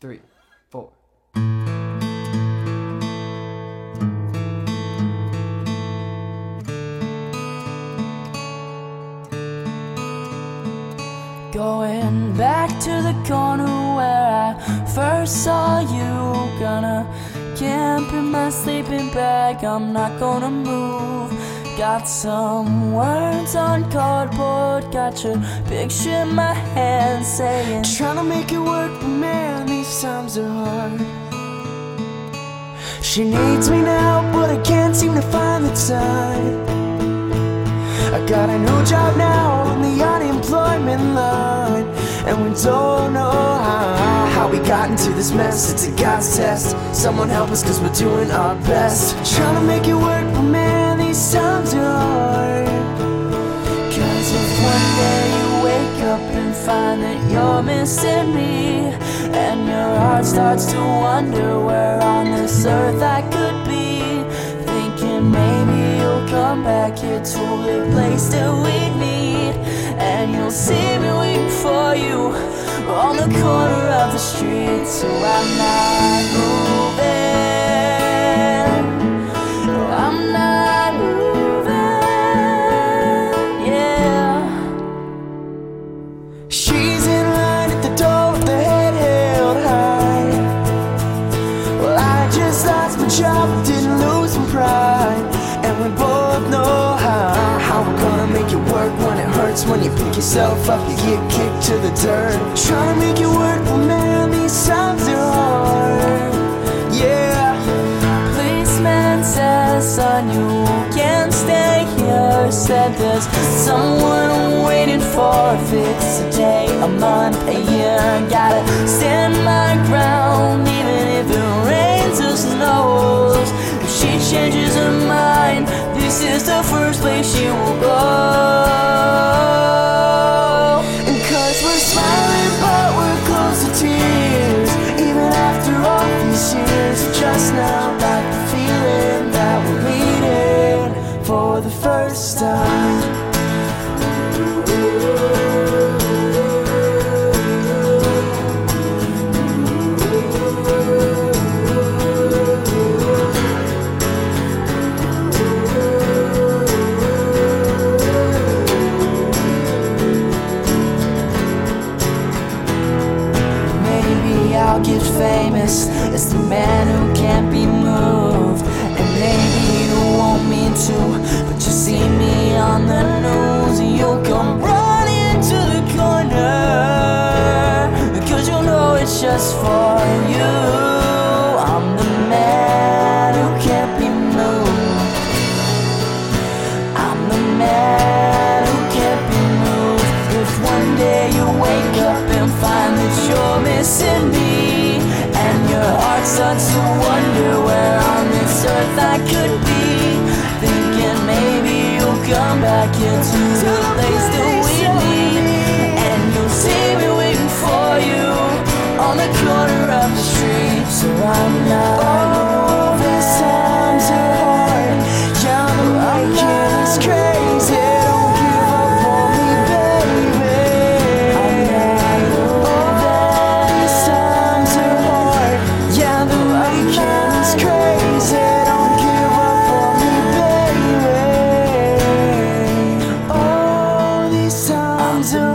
three, four. Going back to the corner where I first saw you. Gonna camp in my sleeping bag. I'm not gonna move. Got some words on cardboard. Got your picture in my hand saying, Trying to make it work, but man, these times are hard. She needs me now, but I can't seem to find the time. I got a new job now on the unemployment line, and we don't know how, how we got into this mess. It's a God's test. Someone help us, cause we're doing our best. Trying to make it work, find that you're missing me, and your heart starts to wonder where on this earth I could be, thinking maybe you'll come back here to the place that we need, and you'll see me waiting for you on the corner of the street. So I'm not lost job, didn't lose my pride. And we both know how, how we're gonna make it work when it hurts. When you pick yourself up, you get kicked to the dirt. Trying to make it work, but man, these times are hard. Yeah. Policeman says, son, you can't stay here. Said there's someone waiting for a fix a day, a month, a year. Gotta stand my ground, even if it rains or snows. If she changes her mind, this is the first place she will go. And cause we're smiling, but we're close to tears. Even after all these years, just now like the feeling that we're meeting for the first time. Famous as the man who can't be moved. And maybe you want me to, but you see me on the news and you'll come running to the corner. Cause you know it's just for you. I'm the man who can't be moved. I'm the man who can't be moved. If one day you wake up and find that you're missing me, starts to wonder where on this earth I could be, thinking maybe you'll come back here to the place that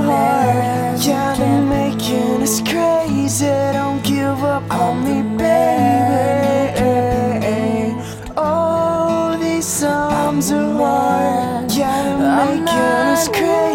hard. Yeah, the making us crazy. Don't give up on me, baby. Oh, these times are hard. Yeah, they're making us crazy.